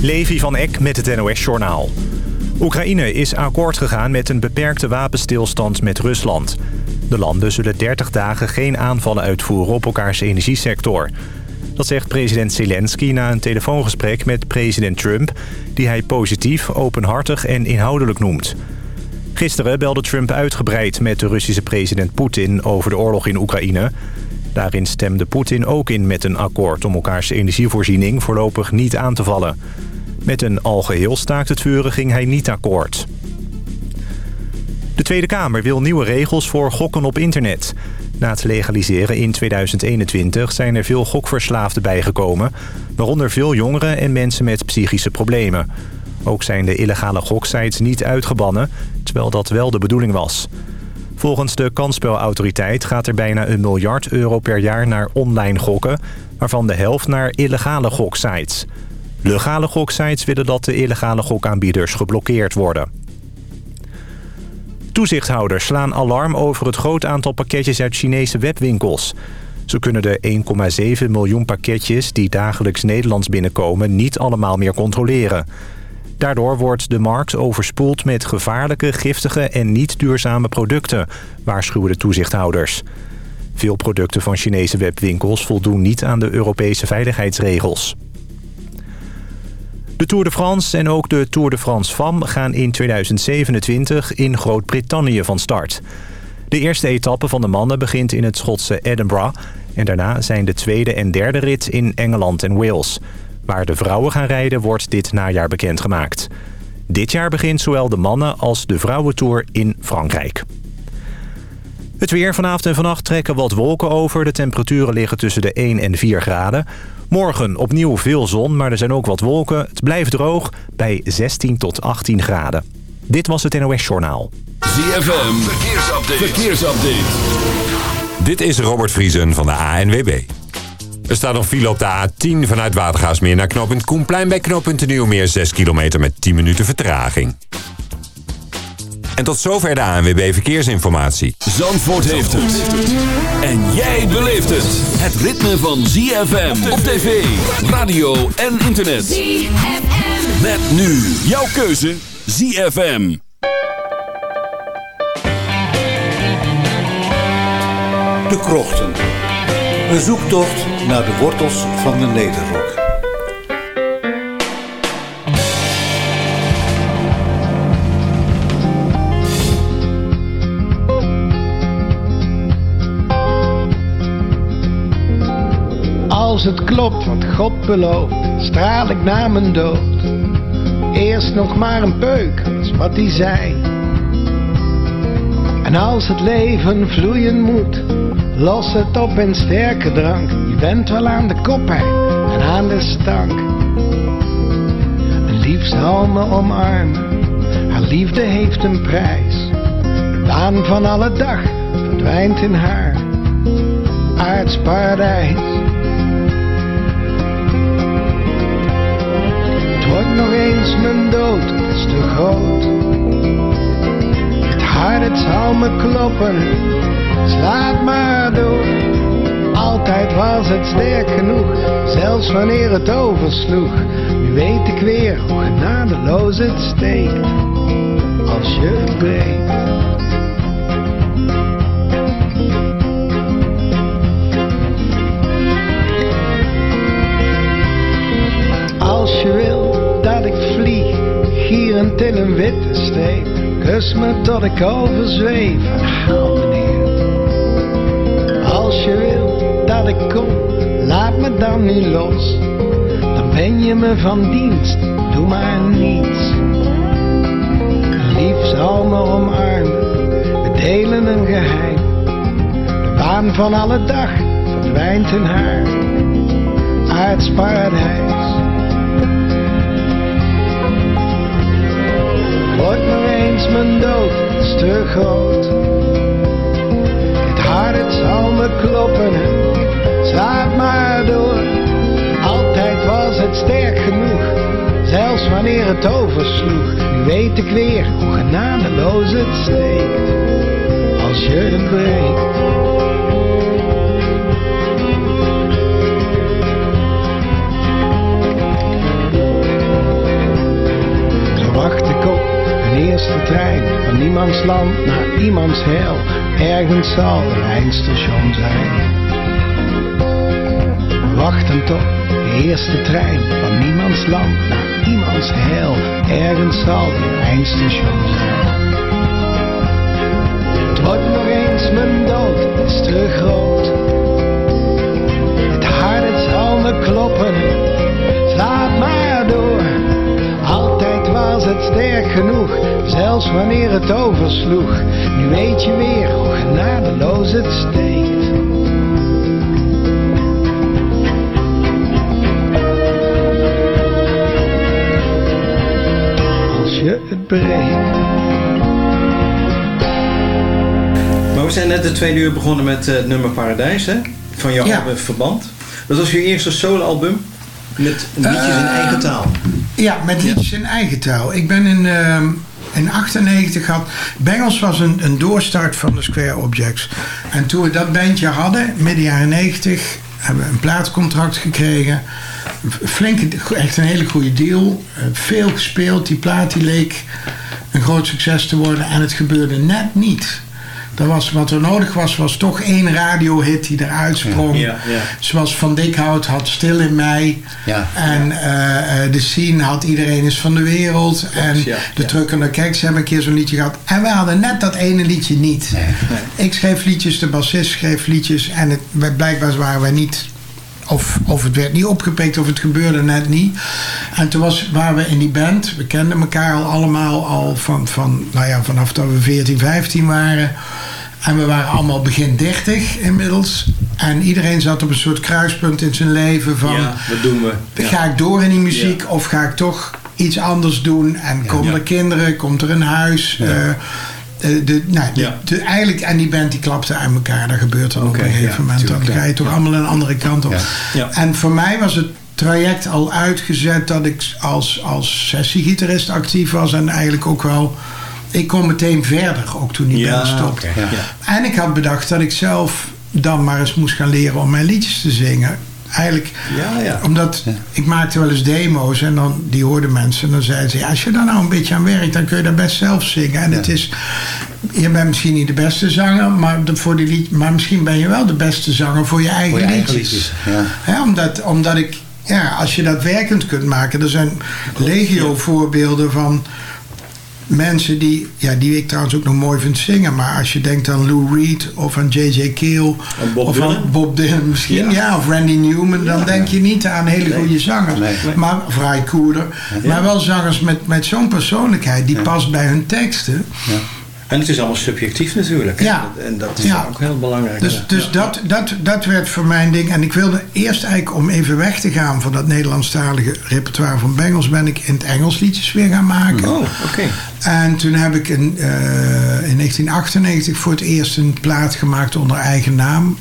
Levi van Eck met het NOS-journaal. Oekraïne is akkoord gegaan met een beperkte wapenstilstand met Rusland. De landen zullen 30 dagen geen aanvallen uitvoeren op elkaars energiesector. Dat zegt president Zelensky na een telefoongesprek met president Trump... die hij positief, openhartig en inhoudelijk noemt. Gisteren belde Trump uitgebreid met de Russische president Poetin over de oorlog in Oekraïne... Daarin stemde Poetin ook in met een akkoord om elkaars energievoorziening voorlopig niet aan te vallen. Met een algeheel staakt het vuren ging hij niet akkoord. De Tweede Kamer wil nieuwe regels voor gokken op internet. Na het legaliseren in 2021 zijn er veel gokverslaafden bijgekomen... waaronder veel jongeren en mensen met psychische problemen. Ook zijn de illegale goksites niet uitgebannen, terwijl dat wel de bedoeling was. Volgens de kansspelautoriteit gaat er bijna een miljard euro per jaar naar online gokken... waarvan de helft naar illegale goksites. Legale goksites willen dat de illegale gokaanbieders geblokkeerd worden. Toezichthouders slaan alarm over het groot aantal pakketjes uit Chinese webwinkels. Zo kunnen de 1,7 miljoen pakketjes die dagelijks Nederlands binnenkomen niet allemaal meer controleren. Daardoor wordt de markt overspoeld met gevaarlijke, giftige en niet duurzame producten, waarschuwen de toezichthouders. Veel producten van Chinese webwinkels voldoen niet aan de Europese veiligheidsregels. De Tour de France en ook de Tour de France FAM gaan in 2027 in Groot-Brittannië van start. De eerste etappe van de mannen begint in het Schotse Edinburgh... en daarna zijn de tweede en derde rit in Engeland en Wales... Waar de vrouwen gaan rijden wordt dit najaar bekendgemaakt. Dit jaar begint zowel de mannen als de vrouwentour in Frankrijk. Het weer vanavond en vannacht trekken wat wolken over. De temperaturen liggen tussen de 1 en 4 graden. Morgen opnieuw veel zon, maar er zijn ook wat wolken. Het blijft droog bij 16 tot 18 graden. Dit was het NOS Journaal. ZFM, verkeersupdate. verkeersupdate. Dit is Robert Vriesen van de ANWB. Er staat nog file op de A10 vanuit Watergaasmeer naar knooppunt Koenplein... bij knooppunt Nieuwmeer 6 kilometer met 10 minuten vertraging. En tot zover de ANWB Verkeersinformatie. Zandvoort heeft het. En jij beleeft het. Het ritme van ZFM op tv, radio en internet. ZFM. Met nu jouw keuze ZFM. De Krochten. Een zoektocht naar de wortels van de Nederrok. Als het klopt wat God belooft, straal ik naar mijn dood. Eerst nog maar een peuk, is wat hij zei. En als het leven vloeien moet Los het op in sterke drank. Je bent wel aan de kopijn en aan de stank. Een zal me omarmen. Haar liefde heeft een prijs. De baan van alle dag verdwijnt in haar aardsparadijs. Het wordt nog eens mijn dood, is te groot. Hart het zal me kloppen slaat maar door. Altijd was het sterk genoeg, zelfs wanneer het oversloeg. Nu weet ik weer hoe genadeloos het steekt, als je het breekt. Als je wil dat ik vlieg, gierend in een witte streep, kus me tot ik overzweef en haal me neer als je wil dat ik kom, laat me dan nu los. Dan ben je me van dienst, doe maar niets. Lief zal me omarmen, we delen een geheim. De baan van alle dag verdwijnt in haar aardsparadijs. Wordt nog eens mijn dood, is te groot het zal me kloppen. Slaat maar door, altijd was het sterk genoeg. Zelfs wanneer het oversloeg, nu weet ik weer hoe genadeloos het steekt. Als je het breekt. Niemands land, naar iemands heil. Ergens zal een eindstation zijn. Wachtend op de eerste trein van niemands land naar iemands heil. Ergens zal een eindstation zijn. Het wordt nog eens mijn dood, is te groot. Het hart zal me kloppen, Altijd sterk genoeg, zelfs wanneer het oversloeg. Nu weet je weer hoe genadeloos het steekt. Als je het breekt. Maar we zijn net de tweede uur begonnen met eh, het nummer Paradijs, hè? Van jouw Ja. Verband. Dat was je eerste solo-album met liedjes in Eh, eigen taal. Ja, met liedjes in eigen taal. Ik ben in, ehm in 98 had... Bengals was een, een doorstart van de Square Objects. En toen we dat bandje hadden, midden jaren 90... hebben we een plaatcontract gekregen. Flink, echt een hele goede deal. Eh, Veel gespeeld. Die plaat die leek een groot succes te worden. En het gebeurde net niet. Dat was, wat er nodig was, was toch één radiohit die eruit sprong. Ja, ja. Zoals Van Dikhout had Stil in Mei. Ja. En eh, eh, de scene had Iedereen is van de wereld. En ja, de naar Keks hebben een keer zo'n liedje gehad. En we hadden net dat ene liedje niet. Ik schreef liedjes, de bassist schreef liedjes. En het, blijkbaar waren wij niet... Of, of het werd niet opgepikt of het gebeurde net niet. En toen was, waren we in die band. We kenden elkaar al allemaal al van, van, nou ja, vanaf dat we 14, 15 waren. En we waren allemaal begin 30 inmiddels. En iedereen zat op een soort kruispunt in zijn leven van... ja, wat doen we? Ja. Ga ik door in die muziek of ga ik toch iets anders doen? En komen er kinderen? Komt er een huis? Eh, eh, de, nou, de- Ja. de- eigenlijk, en die band die klapte aan elkaar. Dat gebeurt dan op een gegeven ja, moment. Dan ga je toch allemaal een andere kant op. En voor mij was het traject al uitgezet dat ik als, als sessiegitarist actief was. En eigenlijk ook wel... Ik kon meteen verder, ook toen die band stopte. En ik had bedacht dat ik zelf dan maar eens moest gaan leren om mijn liedjes te zingen. Eigenlijk, Ja, ja. omdat ik maakte wel eens demo's en dan, die hoorden mensen. En dan zeiden ze, ja, als je daar nou een beetje aan werkt, dan kun je dat best zelf zingen. En het is, je bent misschien niet de beste zanger, maar, de, voor die lied, maar misschien ben je wel de beste zanger voor je eigen, Voor je eigen liedjes. liedjes, ja. Hè, omdat, omdat ik, ja, als je dat werkend kunt maken, er zijn legio voorbeelden van mensen die, ja, die ik trouwens ook nog mooi vind zingen. Maar als je denkt aan Lou Reed of aan J.J. Keel. Bob of Dylan? aan Bob Dylan misschien. Ja. Ja, of Randy Newman. Dan denk je niet aan hele goede zangers. Nee. Maar Vrij Koerder. Maar wel zangers met, met zo'n persoonlijkheid. Die past bij hun teksten. En het is allemaal subjectief natuurlijk. Ja. En dat is Ja. ook heel belangrijk. Dus, dus Ja. dat, dat, dat werd voor mijn ding. En ik wilde eerst eigenlijk om even weg te gaan van dat Nederlandstalige repertoire van Bengals, ben ik in het Engels liedjes weer gaan maken. Oh, oké. En toen heb ik in, eh, in 1998 voor het eerst een plaat gemaakt onder eigen naam.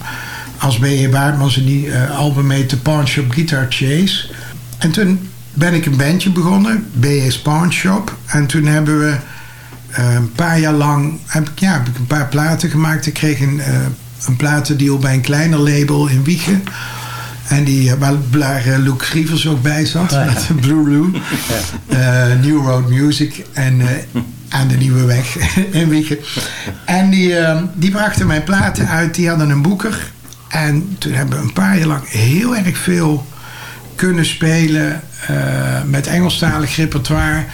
Als B.J. Baartmans en die eh, album heette Pawn Shop Guitar Chase. En toen ben ik een bandje begonnen, B.J.'s Pawn Shop. En toen hebben we eh, een paar jaar lang heb ik, ja, heb ik een paar platen gemaakt. Ik kreeg een, eh, een platendeal bij een kleiner label in Wiegen. En die, eh, waar, waar Luke Grievers ook bij zat. Met Blue. Eh, New Road Music. En aan de Nieuwe Weg in Wiegen. En die, eh, die brachten mijn platen uit. Die hadden een boeker. En toen hebben we een paar jaar lang heel erg veel kunnen spelen met Engelstalig repertoire.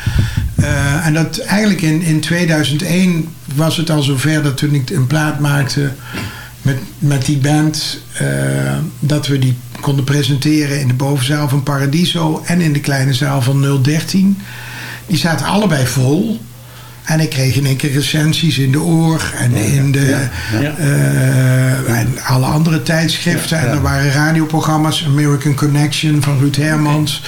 Eh, en dat eigenlijk in, in 2001 was het al zover dat toen ik een plaat maakte met, met die band, eh, dat we die konden presenteren in de bovenzaal van Paradiso en in de kleine zaal van 013. Die zaten allebei vol. En ik kreeg in één keer recensies in de oor en in de, Ja. eh, en alle andere tijdschriften. En er waren radioprogramma's, American Connection van Ruud Hermans.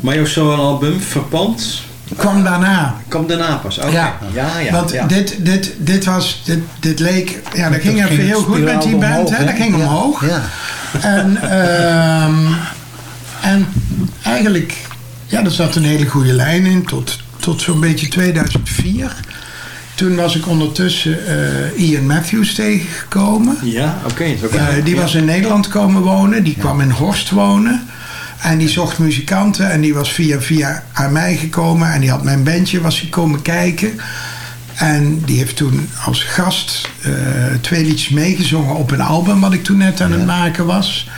Maar jouw solo-album, Verpand, Kwam daarna. kwam daarna pas. Oké. Ja, ja, ja. want ja. Dit, dit, dit was, dit, dit leek, ja, dat ging even heel goed met die band, omhoog, hè? dat ging Ja, omhoog. Ja. En, ehm, en eigenlijk, ja, er zat een hele goede lijn in tot, tot zo'n beetje 2004. Toen was ik ondertussen eh, Ian Matthews tegengekomen. Ja, oké. ook Eh, die ja. was in Nederland komen wonen. Die kwam in Horst wonen. En die zocht muzikanten. En die was via via aan mij gekomen. En die had mijn bandje was hij komen kijken. En die heeft toen als gast uh, twee liedjes meegezongen op een album wat ik toen net aan het maken was.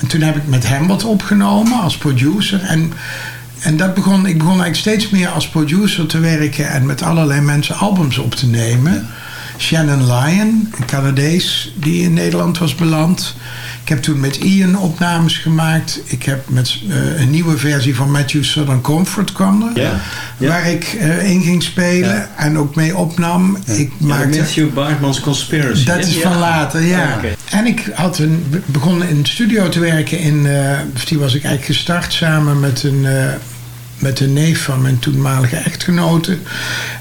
En toen heb ik met hem wat opgenomen als producer. En, en dat begon, ik begon eigenlijk steeds meer als producer te werken en met allerlei mensen albums op te nemen. Shannon Lyon, een Canadees die in Nederland was beland. Ik heb toen met Ian opnames gemaakt. Ik heb met uh, een nieuwe versie van Matthew Southern Comfort kwam er. Ja, Waar ik uh, in ging spelen Ja. en ook mee opnam. Ik maakte, Matthew Bartman's Conspiracy. dat is van later, ja. Ah. En ik had een, begon in de studio te werken. In, eh, of die was ik eigenlijk gestart samen met een, eh, met een neef van mijn toenmalige echtgenote.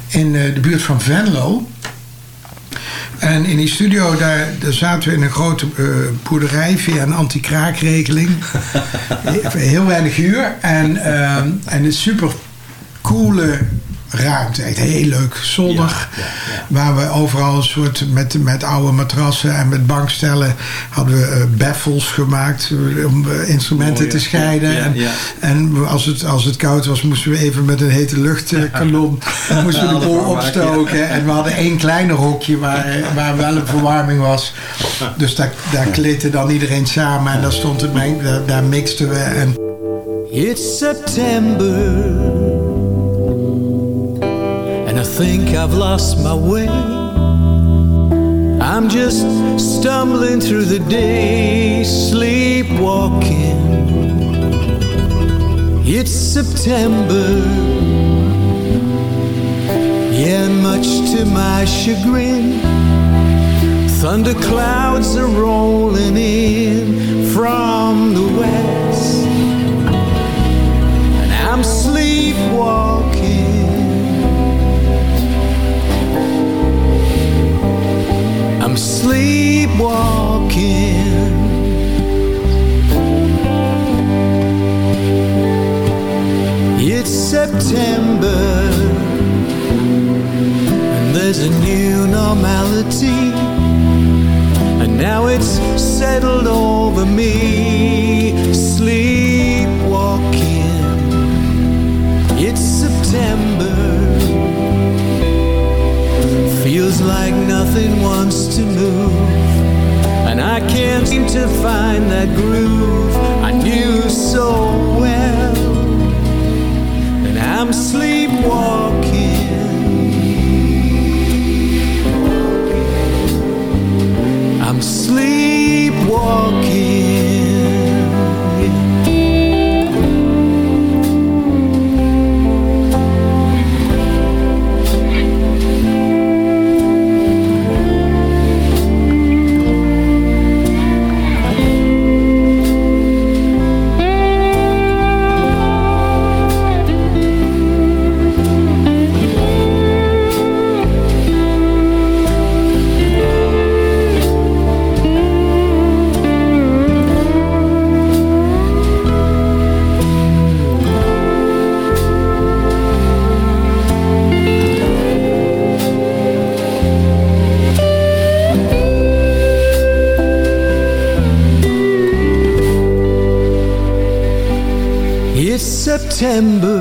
In eh, de buurt van Venlo. En in die studio, daar, daar zaten we in een grote eh, boerderij via een anti-kraakregeling. Heel weinig huur. En, ehm, en een super coole ruimte. Echt heel leuk, zonnig. Waar we overal een soort met, met oude matrassen en met bankstellen hadden we eh, baffles gemaakt eh, om eh, instrumenten Mooi, te scheiden. Ja, en ja. en als, het, als het koud was, moesten we even met een hete luchtkanon moesten we de maken, opstoken. En we hadden één kleiner hokje waar, waar wel een verwarming was. Dus daar, daar klitte dan iedereen samen en daar stond het mee, daar, daar mixten we. En It's September, I think I've lost my way. I'm just stumbling through the day, sleepwalking. It's September, yeah, much to my chagrin. Thunder clouds are rolling in from the west and I'm sleepwalking. I'm sleepwalking. It's September, and there's a new normality. And now it's settled over me, sleepwalking. It's September. Feels like nothing wants to move. And I can't seem to find that groove I knew so well. And I'm sleepwalking. September, and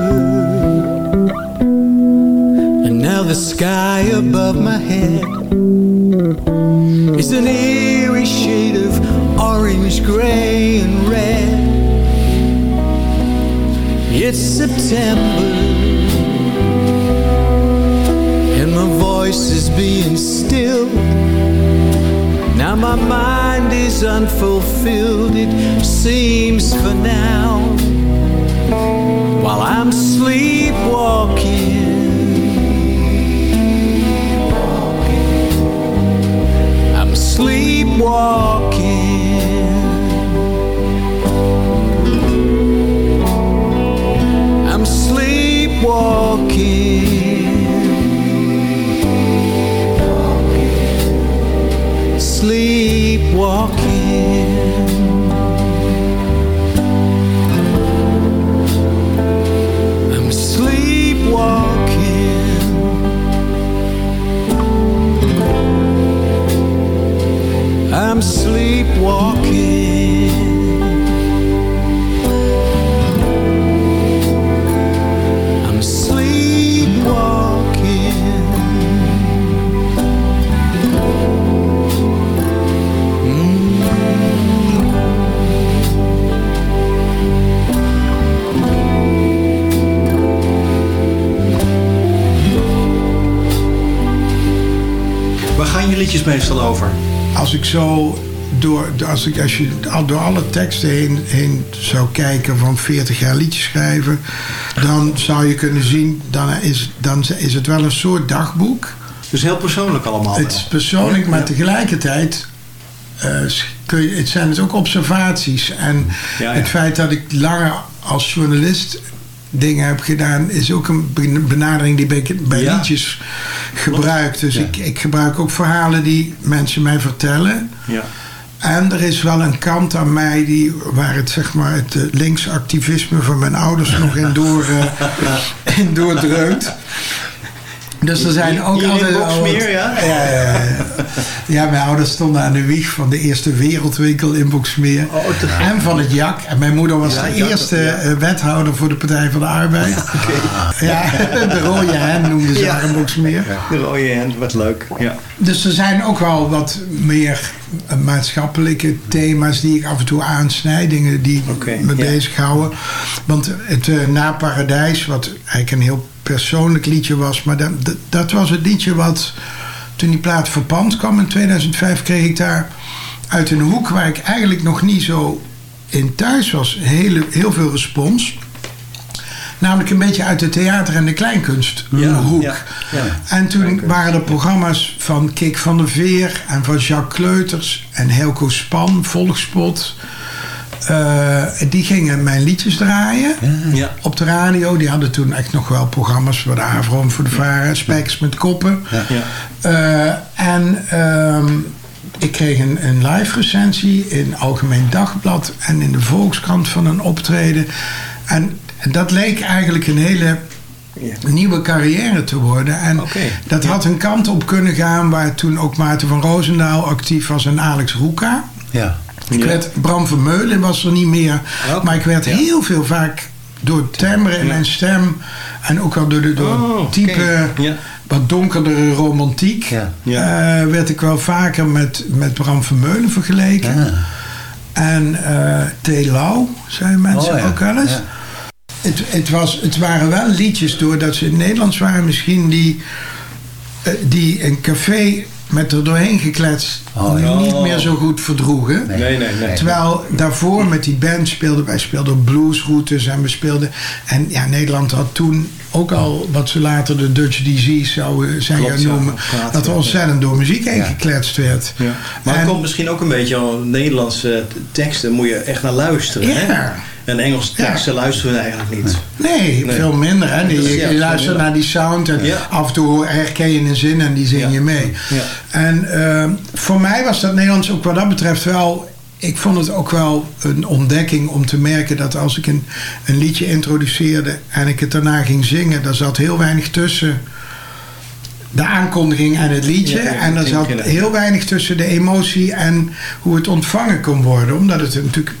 liedjes meestal over? Als ik zo door, als, ik, als je door alle teksten heen, heen zou kijken van 40 jaar liedjes schrijven, dan zou je kunnen zien, dan is, dan is het wel een soort dagboek. Dus heel persoonlijk allemaal. Het is persoonlijk, maar tegelijkertijd uh, kun je, het zijn het ook observaties. En Ja, ja. het feit dat ik langer als journalist dingen heb gedaan, is ook een ben- benadering die bij, bij Ja. liedjes gebruik. Dus Ja. ik, ik gebruik ook verhalen die mensen mij vertellen. Ja. En er is wel een kant aan mij die, waar het, zeg maar, het eh, linksactivisme van mijn ouders nog in, door, eh, in doordreunt. Dus er zijn ook altijd... al Boxmeer, ja? Ja, ja, mijn ouders stonden aan de wieg van de eerste wereldwinkel in Boxmeer. Oh, en van het JAK. En mijn moeder was Ja, de eerste eh, wethouder voor de Partij van de Arbeid. Ja, de rode hen noemden ze haar in Boxmeer. De rode hand, wat leuk. Ja. Dus er zijn ook wel wat meer eh, maatschappelijke thema's die ik af en toe aansnijd. Dingen die Oké, me bezighouden. Want het eh, Na Paradijs, wat eigenlijk een heel persoonlijk liedje was. Maar dat, dat, dat was het liedje wat toen die plaat verpand kwam in 2005 kreeg ik daar uit een hoek waar ik eigenlijk nog niet zo in thuis was. Hele, heel veel respons. Namelijk een beetje uit de theater- en de kleinkunst Ja, hoek. ja, ja. En toen waren er programma's van Kik van der Veer en van Jacques Kleuters en Helco Span, Volkspot. Eh, die gingen mijn liedjes draaien Ja. op de radio. Die hadden toen echt nog wel programma's voor de Avro voor de Varen, Spijkers met Koppen. Ja. Eh, en ehm, ik kreeg een, een live recensie in Algemeen Dagblad en in de Volkskrant van een optreden. En dat leek eigenlijk een hele Ja. nieuwe carrière te worden. En dat had een kant op kunnen gaan waar toen ook Maarten van Roosendaal actief was en Alex Roeka. Ja. Ik Ja. werd, Bram Vermeulen was er niet meer. Oké, Maar ik werd ja. heel veel vaak door het timbre in Ja. mijn stem. En ook wel door, de, door Oh, type. Ja. wat donkerdere romantiek. Ja. Ja. eh, werd ik wel vaker met, met Bram Vermeulen vergeleken. Ja. En eh T. Lau, zeiden mensen Oh, ja. ook wel eens. Ja. Het, het, was, het waren wel liedjes, doordat ze in het Nederlands waren, misschien die, eh, die een café met er doorheen gekletst Oh, ja. niet meer zo goed verdroegen. Nee, nee, nee. Terwijl daarvoor met die band speelden wij speelden bluesroutes en we speelden. En ja, Nederland had toen ook al wat ze later de Dutch Disease zouden zijn Klopt, gaan ja, noemen. dat er ontzettend door muziek heen Ja. gekletst werd. Ja. Maar En- het komt misschien ook een beetje al Nederlandse teksten moet je echt naar luisteren. Ja. Hè? En Engelse Ja. teksten luisteren we eigenlijk niet. Nee, Nee. veel minder. Hè? Die- je, luistert naar die sound en af en toe herken je een zin en die zing je mee. Ja. En eh, voor mij was dat Nederlands ook wat dat betreft wel... Ik vond het ook wel een ontdekking om te merken dat als ik een, een liedje introduceerde en ik het daarna ging zingen, daar zat heel weinig tussen de aankondiging en het liedje. Ja, ja, en er zat heel weinig tussen de emotie en hoe het ontvangen kon worden. Omdat het natuurlijk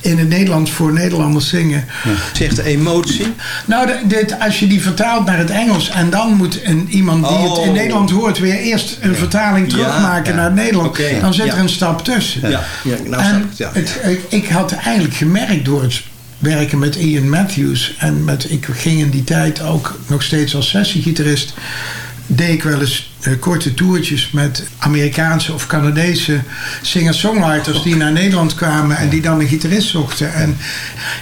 in het Nederlands voor Nederlanders zingen Zegt de emotie. nou, dit, als je die vertaalt naar het Engels en dan moet een, iemand die het in Oh. Nederland hoort weer eerst een vertaling terugmaken naar het Nederland, dan zit er een stap tussen. Ja, ja nou snap ik het. Ja. het, ik, ik had eigenlijk gemerkt door het werken met Ian Matthews en met, ik ging in die tijd ook nog steeds als sessiegitarist deed ik wel eens eh, korte toertjes met Amerikaanse of Canadese singer-songwriters die naar Nederland kwamen en die dan een gitarist zochten. En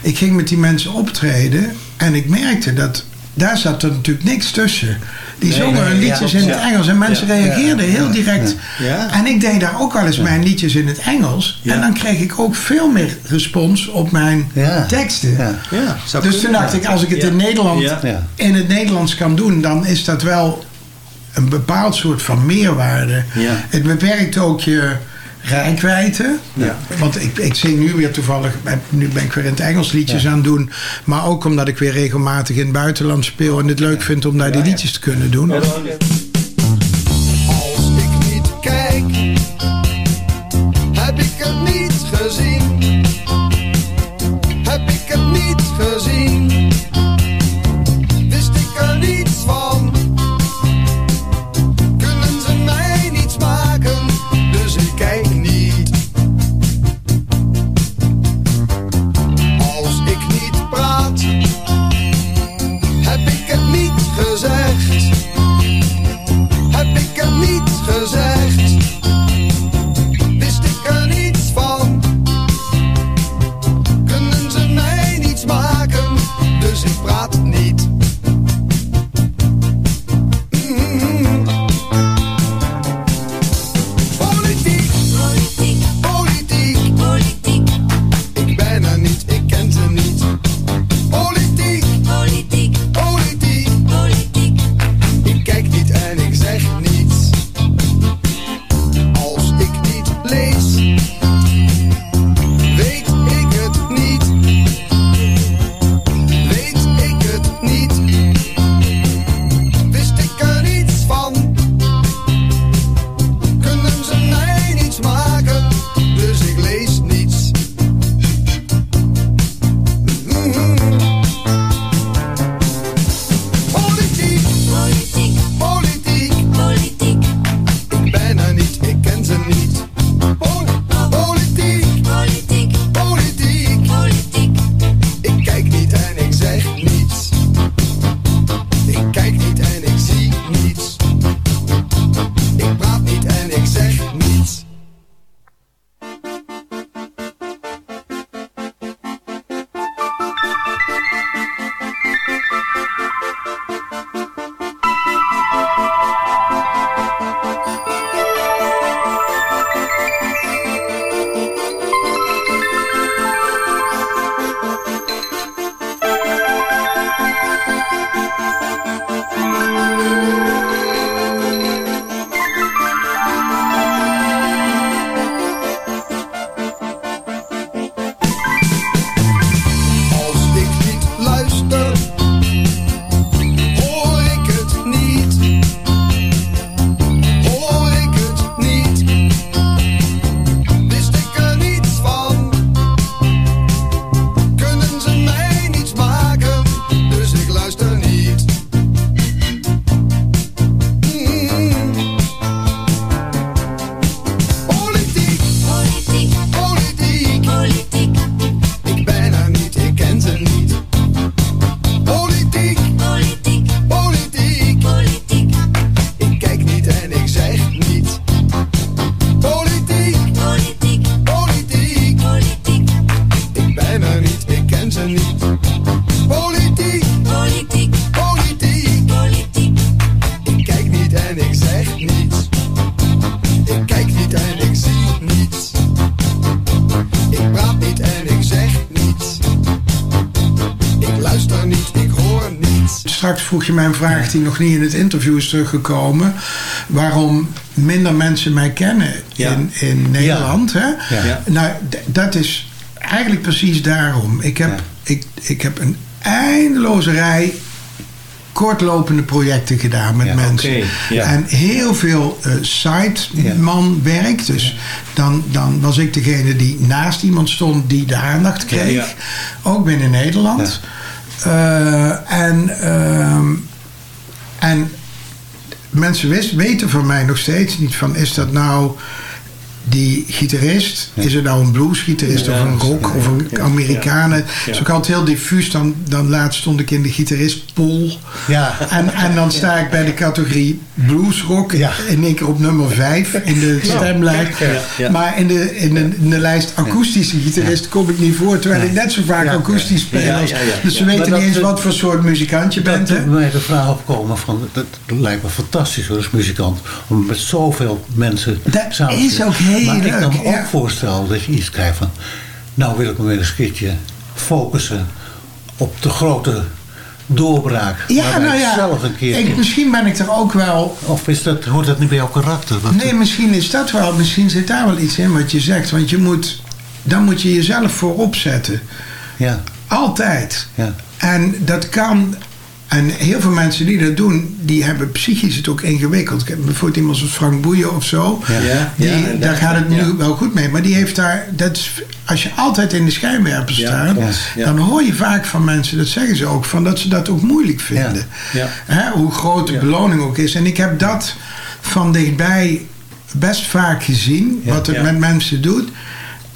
ik ging met die mensen optreden en ik merkte dat daar zat er natuurlijk niks tussen. Die Nee, zongen hun liedjes ja, in het Engels en mensen Ja, reageerden heel direct. En ik deed daar ook wel eens mijn liedjes in het Engels. En dan kreeg ik ook veel meer respons op mijn teksten. Ja. Ja, zou Dus toen dacht ik, als ik het in Nederland in het Nederlands kan doen, dan is dat wel een bepaald soort van meerwaarde. Ja. Het beperkt ook je rijkwijde. Ja. Want ik, ik zing nu weer toevallig, nu ben ik weer in het Engels liedjes aan het doen. Maar ook omdat ik weer regelmatig in het buitenland speel en het leuk vind om daar die liedjes te kunnen doen. Vraag die nog niet in het interview is teruggekomen. Waarom minder mensen mij kennen Ja. in, in Nederland. Hè? Ja. Nou, dat is eigenlijk precies daarom. Ik heb, ik, ik heb een eindeloze rij kortlopende projecten gedaan met Ja, mensen. En heel veel eh sideman-werk. Dus dan, dan was ik degene die naast iemand stond die de aandacht kreeg. Ja, ja. Ook binnen Nederland. Eh, en, ehm, en mensen weten van mij nog steeds niet van is dat nou die gitarist, is het nou een bluesgitarist Ja, of een rock of een Amerikanen? Het is ook altijd heel diffuus. Dan, dan laatst stond ik in de gitaristpool. Ja. En, en dan sta ik bij de categorie bluesrock Ja. in één keer op nummer 5 in de stemlijst. Maar in de, in, de, in de lijst akoestische gitarist kom ik niet voor. Terwijl ik net zo vaak akoestisch speel. Als-. Dus ze weten dat- niet eens wat voor soort muzikant je bent. Dat mij de vraag opkomen van, dat lijkt me fantastisch hoor, als muzikant, om met zoveel mensen Dat samen te is spelen. ook heel maar ik kan me ook ja. voorstellen dat je iets krijgt van, nou wil ik me weer eens een keertje focussen op de grote doorbraak. Ja, nou ja. zelf een keer... Ik, misschien ben ik er ook wel of is dat, hoort dat niet bij jouw karakter? Nee, misschien is dat wel. Misschien zit daar wel iets in wat je zegt. Want je moet, dan moet je jezelf voorop zetten. Ja, Altijd. ja. En dat kan. En heel veel mensen die dat doen, die hebben psychisch het ook ingewikkeld. Ik heb bijvoorbeeld iemand zoals Frank Boeien of zo. Ja, Die, ja, daar gaat het nu ja. wel goed mee. Maar die heeft daar. Dat is, als je altijd in de schijnwerpers Ja, staat, dan hoor je vaak van mensen, dat zeggen ze ook, van dat ze dat ook moeilijk vinden. Ja. Hè, hoe groot de Ja. beloning ook is. En ik heb dat van dichtbij best vaak gezien, Ja, wat het ja. met mensen doet.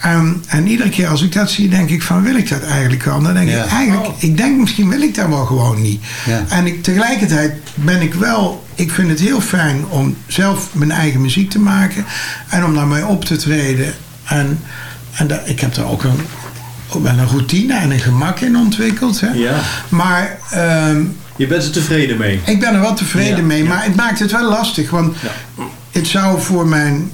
Ehm, en iedere keer als ik dat zie, denk ik van wil ik dat eigenlijk wel? Dan denk Ja. ik eigenlijk, Oh. ik denk misschien wil ik dat wel gewoon niet. Ja. En ik, tegelijkertijd ben ik wel, ik vind het heel fijn om zelf mijn eigen muziek te maken en om daarmee op te treden. En, en dat, ik heb er ook een ook wel een routine en een gemak in ontwikkeld. Hè? Ja. Maar ehm, Je bent er tevreden mee. ik ben er wel tevreden Ja, mee. ja. Maar het maakt het wel lastig. Want het zou voor mijn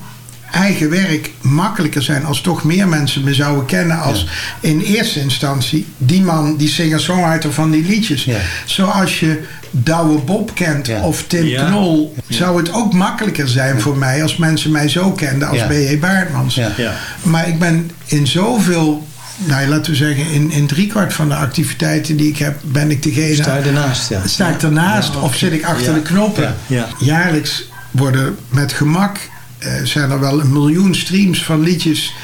eigen werk makkelijker zijn als toch meer mensen me zouden kennen als in eerste instantie die man, die singer-songwriter van die liedjes. Ja. Zoals je Douwe Bob kent Ja. of Tim Ja. Knol, zou het ook makkelijker zijn voor mij als mensen mij zo kenden als Ja. B.J. Baartmans. Ja. Ja. Maar ik ben in zoveel, nou laten we zeggen, in, in driekwart van de activiteiten die ik heb, ben ik degene. Sta je ernaast, ja. Sta ik ernaast of zit ik achter Ja. de knoppen? Ja. Ja. Jaarlijks worden met gemak, eh, zijn er wel een miljoen streams van liedjes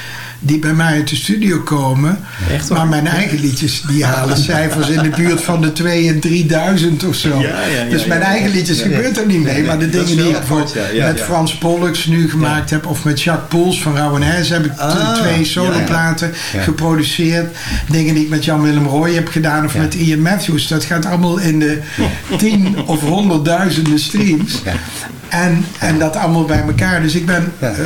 die bij mij uit de studio komen. Echt maar mijn eigen liedjes die halen cijfers in de buurt van de 2 en 3000 of zo. Ja, ja, ja, dus mijn eigen liedjes gebeurt er niet mee. maar de dingen die ik apart, met. Frans Pollux nu gemaakt heb. Of met Jacques Poels van Rauw en Hes heb ik Ah, twee soloplaten geproduceerd. Dingen die ik met Jan-Willem Roy heb gedaan. Of met Ian Matthews. Dat gaat allemaal in de tien of honderdduizenden streams. En, en dat allemaal bij elkaar. Dus ik ben eh, eh,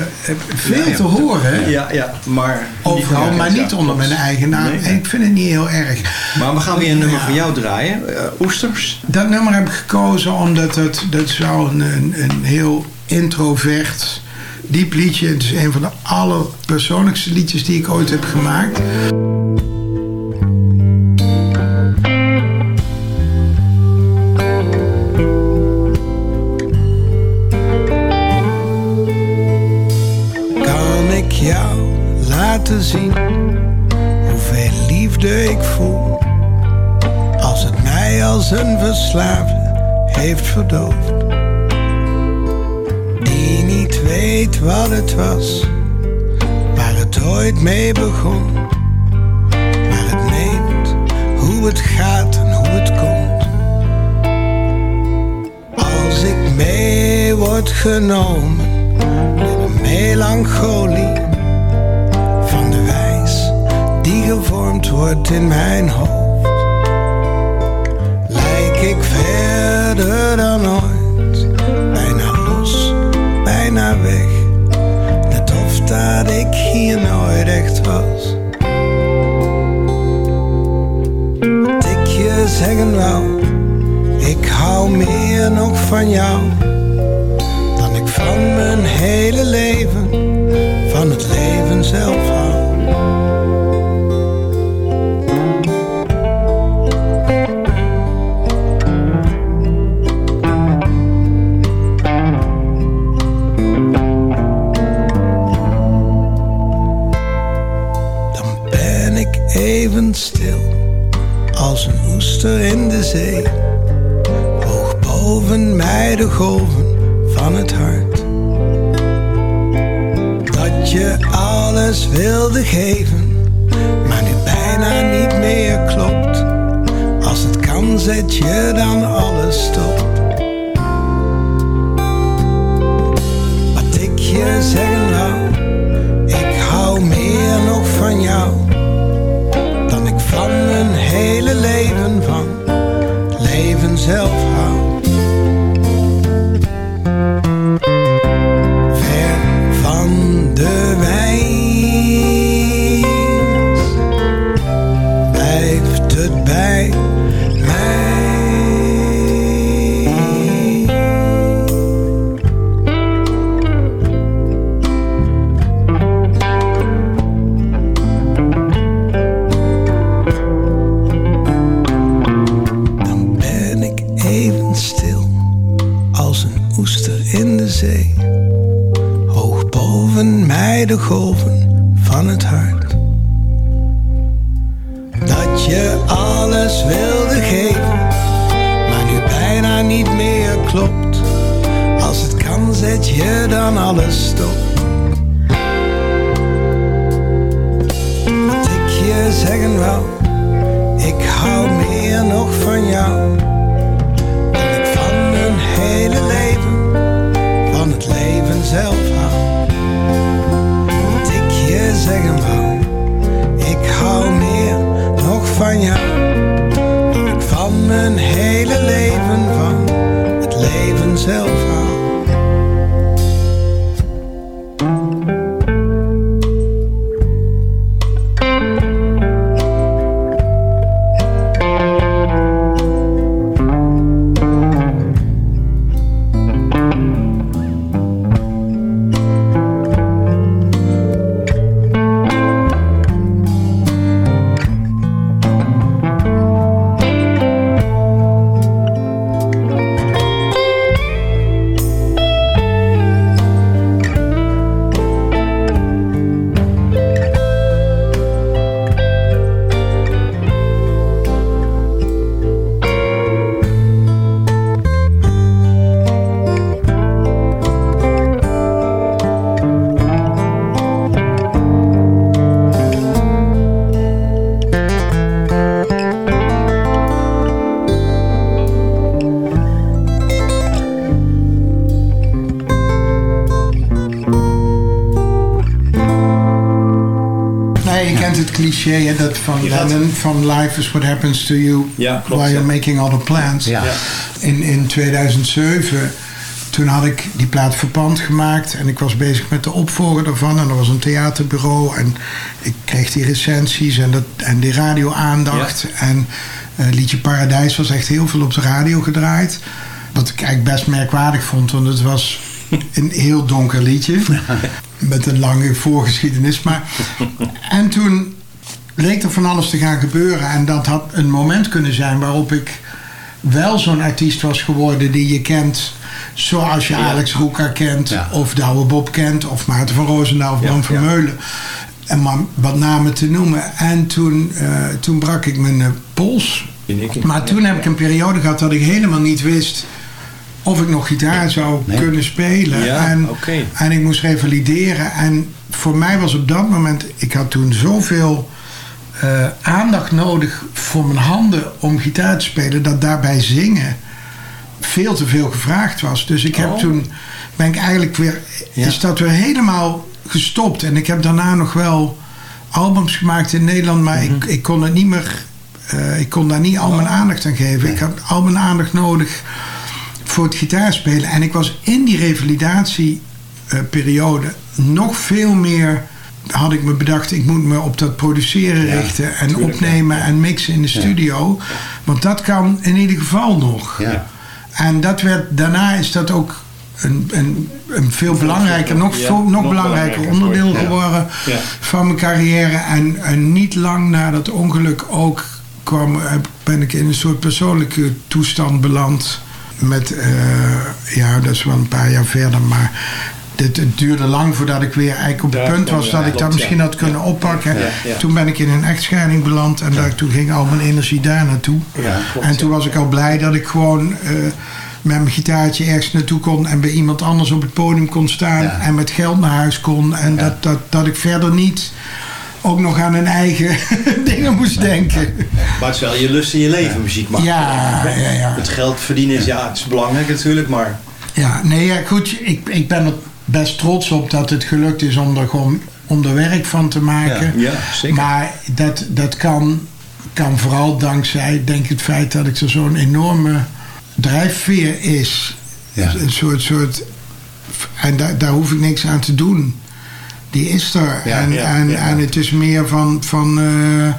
veel te horen. Ja, ja, maar... Overal, maar niet onder mijn eigen naam. Nee, En ik vind het niet heel erg. Maar we gaan weer een nummer van jou draaien. Eh, Oesters. Dat nummer heb ik gekozen omdat het dat zou een, een, een heel introvert, diep liedje. Het is een van de allerpersoonlijkste liedjes die ik ooit heb gemaakt. Zien hoeveel liefde ik voel? Als het mij als een verslaafde heeft verdoofd. Die niet weet wat het was, waar het ooit mee begon. Maar het neemt hoe het gaat en hoe het komt. Als ik mee word genomen in een melancholie wordt in mijn hoofd lijk ik verder dan ooit. Bijna los, bijna weg. Net of dat ik hier nooit echt was. Wat ik je zeggen wou, ik hou meer nog van jou. Dan ik van mijn hele leven, van het leven zelf hou. Cliché hè, dat van Lennon van Life is what happens to you Ja, klopt, while you're making other plans. Ja. Ja. In, in 2007, toen had ik die plaat verpand gemaakt en ik was bezig met de opvolger daarvan. En er was een theaterbureau en ik kreeg die recensies en, dat, en die radio-aandacht. En eh liedje Paradijs was echt heel veel op de radio gedraaid. Wat ik eigenlijk best merkwaardig vond, want het was een heel donker liedje. Met een lange voorgeschiedenis. Maar, en toen leek er van alles te gaan gebeuren. En dat had een moment kunnen zijn waarop ik wel zo'n artiest was geworden die je kent. Zoals je Alex Roeka kent, Ja. of Douwe Bob kent, of Maarten van Roosendaal of Ja, Bram van. Meulen. En maar wat namen te noemen. En toen, eh, toen brak ik mijn eh, pols. Maar toen heb ik een periode gehad dat ik helemaal niet wist of ik nog gitaar zou Nee. kunnen spelen. Ja, en, en ik moest revalideren. En voor mij was op dat moment, ik had toen zoveel eh, aandacht nodig voor mijn handen om gitaar te spelen, dat daarbij zingen veel te veel gevraagd was. Dus ik heb Oh. toen, ben ik eigenlijk weer, Ja. is dat weer helemaal gestopt. En ik heb daarna nog wel albums gemaakt in Nederland, maar Mhm. ik, ik kon het niet meer, eh, ik kon daar niet al mijn aandacht aan geven. Ik had al mijn aandacht nodig voor het gitaarspelen. En ik was in die revalidatieperiode nog veel meer. Had ik me bedacht, ik moet me op dat produceren Ja, richten. En tuurlijk, opnemen en mixen in de studio. Want dat kan in ieder geval nog. Ja. En dat werd, daarna is dat ook een, een, een veel belangrijker, nog, veel, nog, nog belangrijker onderdeel geworden van mijn carrière. En, en niet lang na dat ongeluk ook kwam, eh, ben ik in een soort persoonlijke toestand beland. Met, eh, ja, dat is wel een paar jaar verder, maar dit, het duurde lang voordat ik weer eigenlijk op het punt was dat ik dat misschien had kunnen oppakken. Toen ben ik in een echtscheiding beland en daar, toen ging al mijn energie daar naartoe. Klopt, en toen was ik al blij dat ik gewoon eh, met mijn gitaartje ergens naartoe kon en bij iemand anders op het podium kon staan en met geld naar huis kon. En dat, dat, dat ik verder niet ook nog aan een eigen dingen moest denken. Maar het is wel je lust in je leven, muziek maken. Ja, ja, ja. Het geld verdienen is, ja, het is belangrijk natuurlijk, maar Ja, nee, ja, goed. Ik, ik ben er best trots op dat het gelukt is om er gewoon om er werk van te maken. Ja, zeker. Maar dat, dat kan, kan vooral dankzij, denk ik, het feit dat ik er zo'n enorme drijfveer is. Ja. Een soort, soort en daar, daar hoef ik niks aan te doen. Die is er. Ja, en, ja, en, en het is meer van, van eh,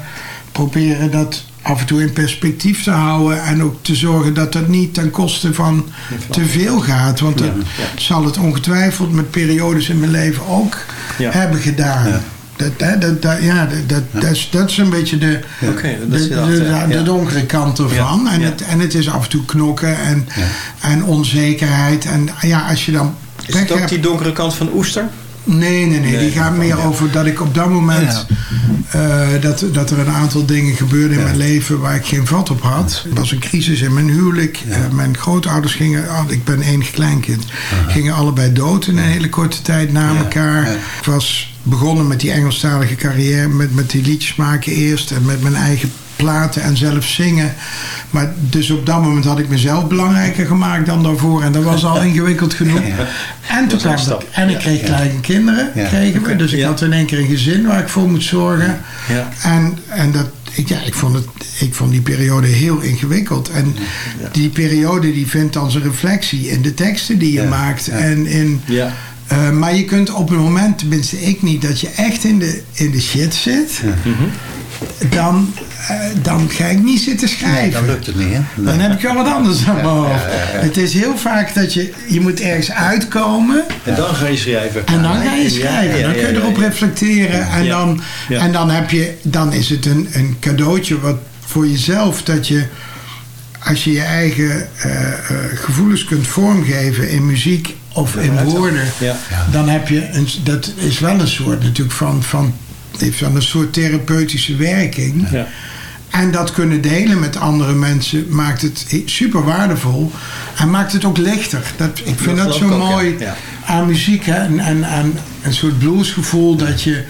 proberen dat af en toe in perspectief te houden. En ook te zorgen dat dat niet ten koste van te veel gaat. Want dat zal het ongetwijfeld met periodes in mijn leven ook Ja. hebben gedaan. Ja. Dat, dat, dat, ja, dat, dat, dat, is, dat is een beetje de, Oké, dat de, is de, erachter, de, ja. de donkere kant ervan. Ja, En, ja. Het, en het is af en toe knokken en, Ja. en onzekerheid. En ja, als je dan is het pech ook hebt- die donkere kant van Oester? Nee, nee, nee. Die gaat meer over dat ik op dat moment... eh, dat, dat er een aantal dingen gebeurden in mijn leven waar ik geen vat op had. Er was een crisis in mijn huwelijk. Eh, mijn grootouders gingen... oh, ik ben enig kleinkind. Gingen allebei dood in een hele korte tijd na elkaar. Ik was begonnen met die Engelstalige carrière. Met, met die liedjes maken eerst. En met mijn eigen platen en zelf zingen. Maar dus op dat moment had ik mezelf belangrijker gemaakt dan daarvoor. En dat was al ingewikkeld genoeg. En toen kwam ik, en ik kreeg kleine kinderen, kregen we. Dus ik had in één keer een gezin waar ik voor moet zorgen. Ja. En, en dat, ik, ja, ik, vond het, ik vond die periode heel ingewikkeld. En die periode die vindt dan zijn reflectie in de teksten die je maakt. En in, Eh, maar je kunt op een moment, tenminste ik niet, dat je echt in de, in de shit zit. Dan, eh, dan ga ik niet zitten schrijven. Nee, dan lukt het niet, hè? Dan heb ik wel wat anders aan mijn hoofd. Het is heel vaak dat je, je moet ergens uitkomen. En dan ga je schrijven. En dan ga je schrijven. Dan kun je erop reflecteren. En, dan, en dan, heb je, dan is het een, een cadeautje wat voor jezelf dat je. Als je je eigen eh, eh, gevoelens kunt vormgeven in muziek of in woorden, Ja. dan heb je een, dat is wel een soort natuurlijk van, van heeft wel een soort therapeutische werking. Ja. En dat kunnen delen met andere mensen maakt het super waardevol. En maakt het ook lichter. Dat, ik vind Dat zo ook, mooi ja. Ja. aan muziek. Hè? En, en aan een soort bluesgevoel dat je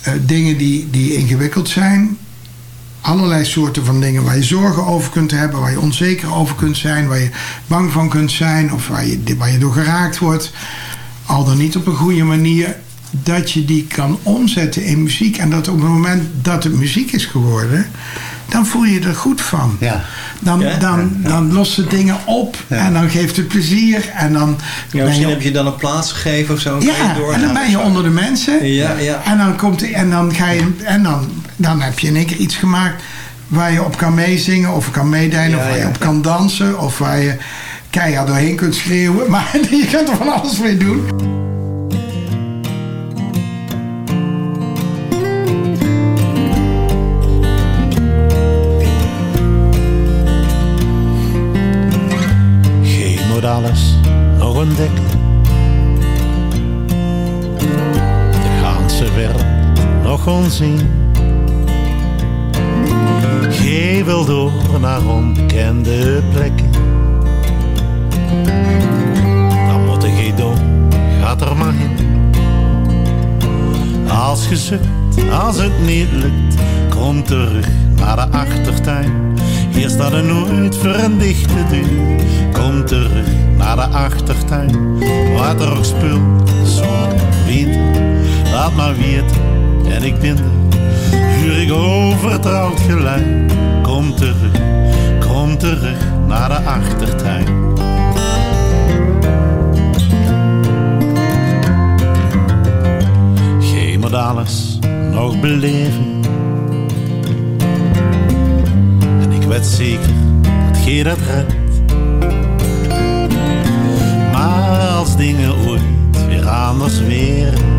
eh, dingen die, die ingewikkeld zijn. Allerlei soorten van dingen waar je zorgen over kunt hebben. Waar je onzeker over kunt zijn. Waar je bang van kunt zijn. Of waar je, waar je door geraakt wordt. Al dan niet op een goede manier. dat je die kan omzetten in muziek. En dat op het moment dat het muziek is geworden, dan voel je er goed van. Ja. Dan, Ja? dan, dan lost het dingen op en dan geeft het plezier. En dan Ja, misschien je heb je dan een plaats gegeven of zo. ja, en dan ben je onder de mensen. Ja, ja. En dan, komt, en dan, ga je, en dan, dan heb je in één keer iets gemaakt waar je op kan meezingen of kan meedijnen Ja, of waar je ja. op kan dansen of waar je keihard doorheen kunt schreeuwen. Maar je kunt er van alles mee doen. Geen moet alles nog ontdekken. De ganse wereld nog onzien. Wil door naar onbekende plekken. Dan moet ik geen doen, gaat er maar in. Als je zoekt, als het niet lukt, kom terug naar de achtertuin. Hier staat er nooit voor een dichte deur. Kom terug naar de achtertuin, wat er ook speelt, zomer, winter. Laat maar weten, en ik ben. Huur ik overtrouwd geluid. Kom terug, kom terug naar de achtertuin. Geen moet alles nog beleven. En ik weet zeker dat gij dat redt. Maar als dingen ooit weer anders weren,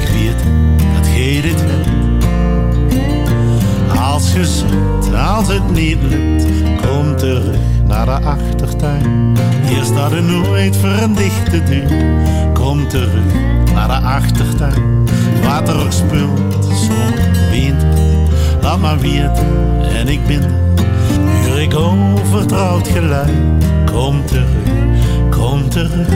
ik weten dat gij dit wilt. Als je zoekt, als het niet lukt, kom terug naar de achtertuin. Hier staat er nooit voor een dichte deur. Kom terug naar de achtertuin. Wat er ook speelt, zomer, winter. Laat maar weten, en ik ben. Huur ik overtrouwd geluid. Kom terug, kom terug.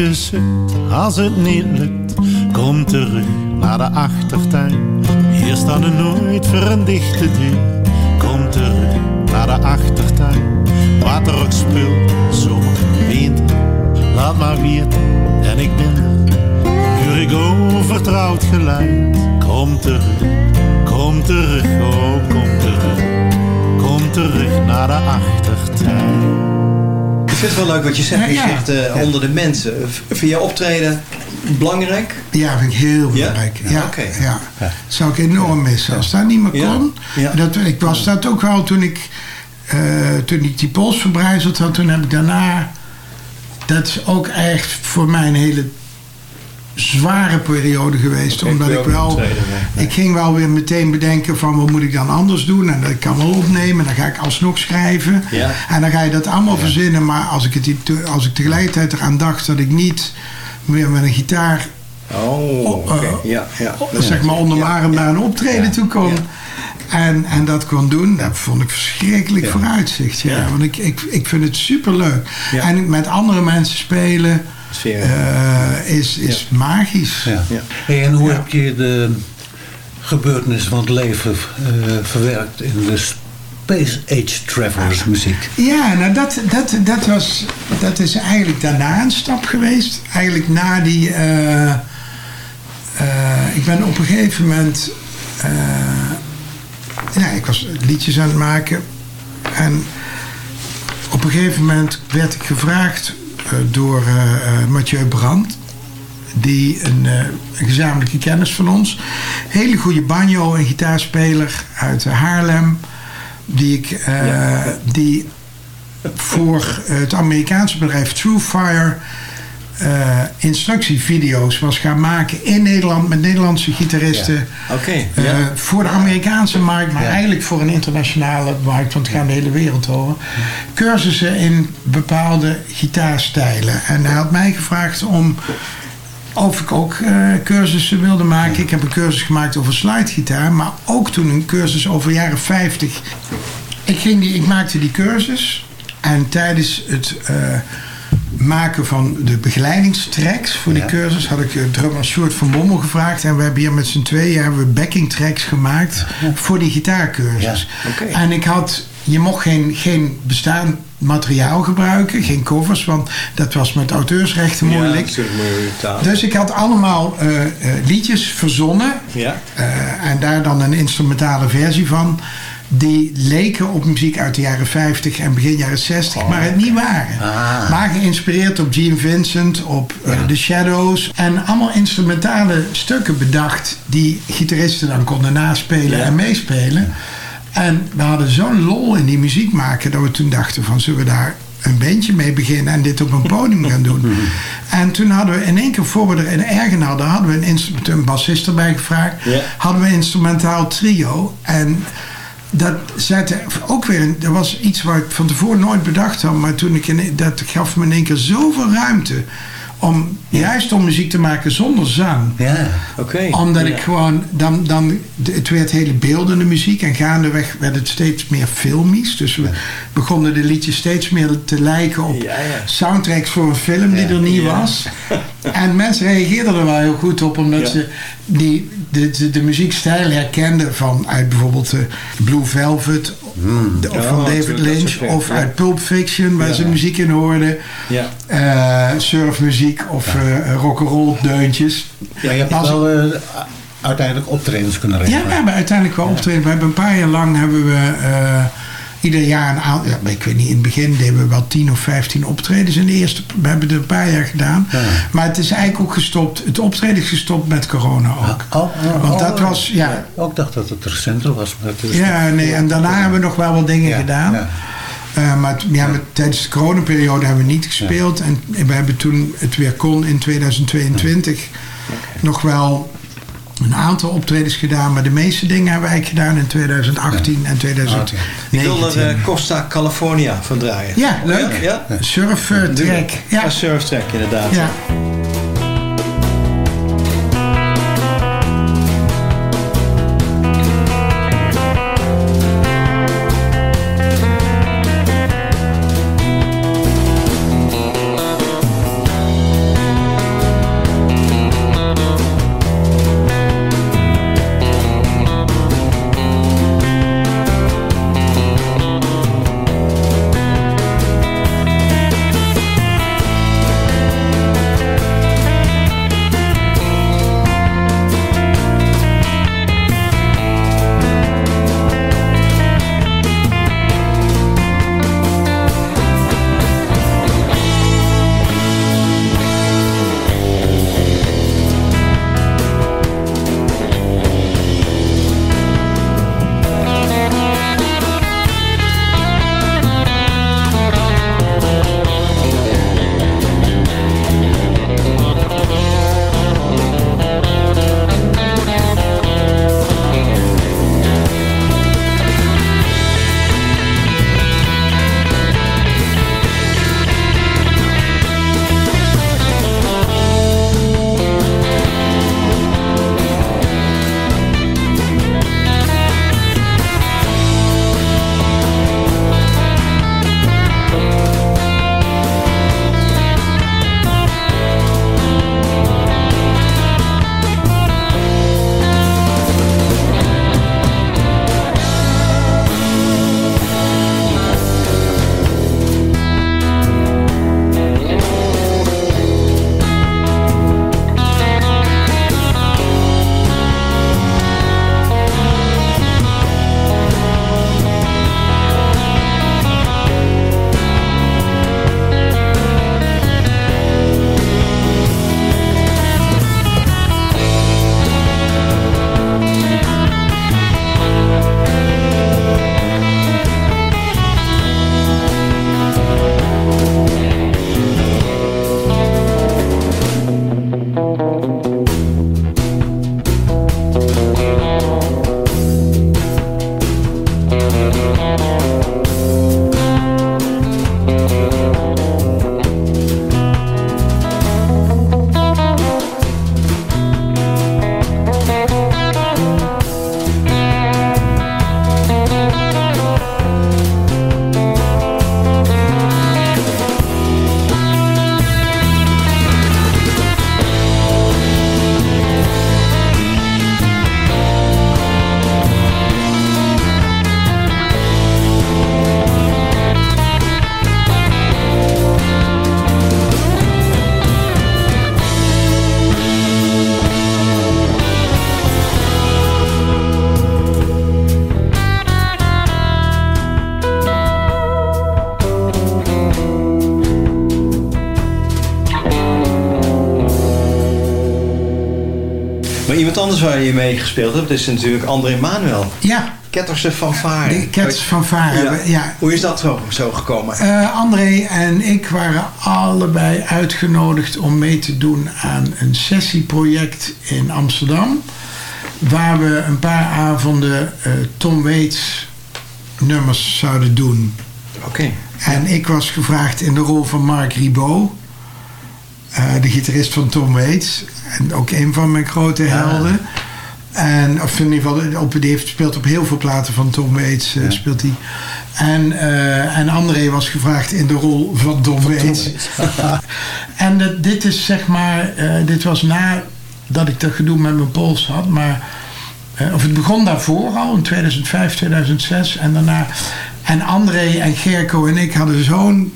Als het niet lukt, kom terug naar de achtertuin. Hier staat er nooit voor een dichte deur. Kom terug naar de achtertuin. Wat ook speelt, zomer, winter. Laat maar weten, en ik ben er. Huur ik overtrouwd geluid. Kom terug, kom terug, oh kom terug. Kom terug naar de achtertuin. Ik vind het wel leuk wat je zegt. Je Ja, ja. zegt eh, onder de mensen. V- Vind je optreden belangrijk? Ja, vind ik heel belangrijk. Ja, oké. ja. Dat zou ik enorm missen. Als dat niet meer Ja. kon. Ja. Dat, ik was dat ook wel toen ik, eh, toen ik die pols verbrijzeld had. Toen heb ik daarna... Dat is ook echt voor mij een hele zware periode geweest. omdat ik wel... een tweede, nee. Ik ging wel weer meteen bedenken van wat moet ik dan anders doen. En dat kan wel opnemen. Dan ga ik alsnog schrijven. Ja. En dan ga je dat allemaal verzinnen. Maar als ik, het, als ik tegelijkertijd eraan dacht dat ik niet meer met een gitaar Oh, oké. eh, ja, ja. zeg maar onder mijn arm naar een optreden toe kon. En, en dat kon doen, dat vond ik verschrikkelijk vooruitzicht. Ja. Want ik, ik, ik vind het superleuk. En met andere mensen spelen Sfeer. eh, is, is magisch. Ja. Ja. Hey, en hoe heb je de gebeurtenissen van het leven eh, verwerkt in de Space Age Travelers muziek? Ja, nou dat, dat, dat, was, dat is eigenlijk daarna een stap geweest. Eigenlijk na die... eh, eh, ik ben op een gegeven moment... eh, ja, ik was liedjes aan het maken. En op een gegeven moment werd ik gevraagd door eh, eh, Mathieu Brandt. Die een, eh, een gezamenlijke kennis van ons. Hele goede banjo- en gitaarspeler uit Haarlem. Die ik... eh, Die voor het Amerikaanse bedrijf Truefire eh, instructievideo's was gaan maken in Nederland met Nederlandse gitaristen. Oké. Eh, ja. Voor de Amerikaanse markt, maar Ja. eigenlijk voor een internationale markt, want het gaat de hele wereld over. Cursussen in bepaalde gitaarstijlen. En hij had mij gevraagd om of ik ook eh, cursussen wilde maken. Ik heb een cursus gemaakt over slidegitaar, maar ook toen een cursus over jaren 50. Ik, ging die, ik maakte die cursus en tijdens het maken van de begeleidingstracks voor die cursus had ik eh, drummer Sjoerd van Bommel gevraagd. En we hebben hier met z'n tweeën hebben we backing tracks gemaakt voor die gitaarcursus. En ik had, je mocht geen, geen bestaand materiaal gebruiken, geen covers, want dat was met auteursrechten moeilijk. Dus ik had allemaal eh, eh, liedjes verzonnen Ja. en daar dan een instrumentale versie van. Die leken op muziek uit de jaren 50 en begin jaren 60, maar het niet waren. Maar geïnspireerd op Gene Vincent, op eh, The Shadows. En allemaal instrumentale stukken bedacht die gitaristen dan konden naspelen Ja. en meespelen. En we hadden zo'n lol in die muziek maken dat we toen dachten van zullen we daar een bandje mee beginnen en dit op een podium gaan doen. En toen hadden we in één keer, voor we er een ergen hadden, hadden we een, een bassist erbij gevraagd. Hadden we een instrumentaal trio. En dat zette ook weer, een- dat was iets waar ik van tevoren nooit bedacht had. Maar toen ik in, dat gaf me in één keer zoveel ruimte. Om juist om muziek te maken zonder zang. Ja. Oké. Omdat Ja. ik gewoon, dan, dan, het werd hele beeldende muziek. En gaandeweg werd het steeds meer filmisch. Dus we begonnen de liedjes steeds meer te lijken op Ja, ja. soundtracks voor een film die er niet Ja. was. En mensen reageerden er wel heel goed op. Omdat Ja. ze die, de, de, de muziekstijl herkenden van uit bijvoorbeeld de Blue Velvet. De- of Ja, van David Lynch. Of ja. uit Pulp Fiction waar Ja. ze muziek in hoorden. Ja. eh surfmuziek of eh rock'n'roll deuntjes. Ja, je hebt wel eh, uiteindelijk optredens kunnen Ja, regelen. we hebben uiteindelijk wel optreden. We hebben een paar jaar lang hebben we ieder jaar een aantal. Ja, ik weet niet, in het begin deden we wel 10 of 15 optredens. In de eerste, we hebben er een paar jaar gedaan. Maar het is eigenlijk ook gestopt. Het optreden is gestopt met corona ook. Oh, oh, Want oh, dat was, ja. Ook dacht dat het recenter was. Maar is Ja, nee, en daarna hebben we nog wel wat dingen gedaan. ja. Eh, maar ja, met- tijdens de coronaperiode hebben we niet gespeeld. En we hebben toen het weer kon in 2022 nog wel een aantal optredens gedaan. Maar de meeste dingen hebben we eigenlijk gedaan in 2018 en 2019. Ik wil er eh, Costa California van draaien. Ja, leuk. Ja? Surf eh, track. Ja. Een surftrack inderdaad. Ja. Anders waar je mee gespeeld hebt, is natuurlijk André Manuel. Ja. Ketterse van Varen. De Ketters van Varen, ja. Hoe is dat zo, zo gekomen? Eh, André en ik waren allebei uitgenodigd om mee te doen aan een sessieproject in Amsterdam. Waar we een paar avonden eh, Tom Waits nummers zouden doen. Oké. En ik was gevraagd in de rol van Mark Ribot. eh, de gitarist van Tom Waits. En ook een van mijn grote helden. En, of in ieder geval, op, die heeft, speelt op heel veel platen van Tom Waits. eh, speelt hij. En, eh, en André was gevraagd in de rol van Tom Waits. en eh, dit is zeg maar, dit was na dat ik dat gedoe met mijn pols had. Maar, of het begon daarvoor al, in 2005, 2006. En daarna. En André en Gerco en ik hadden zo'n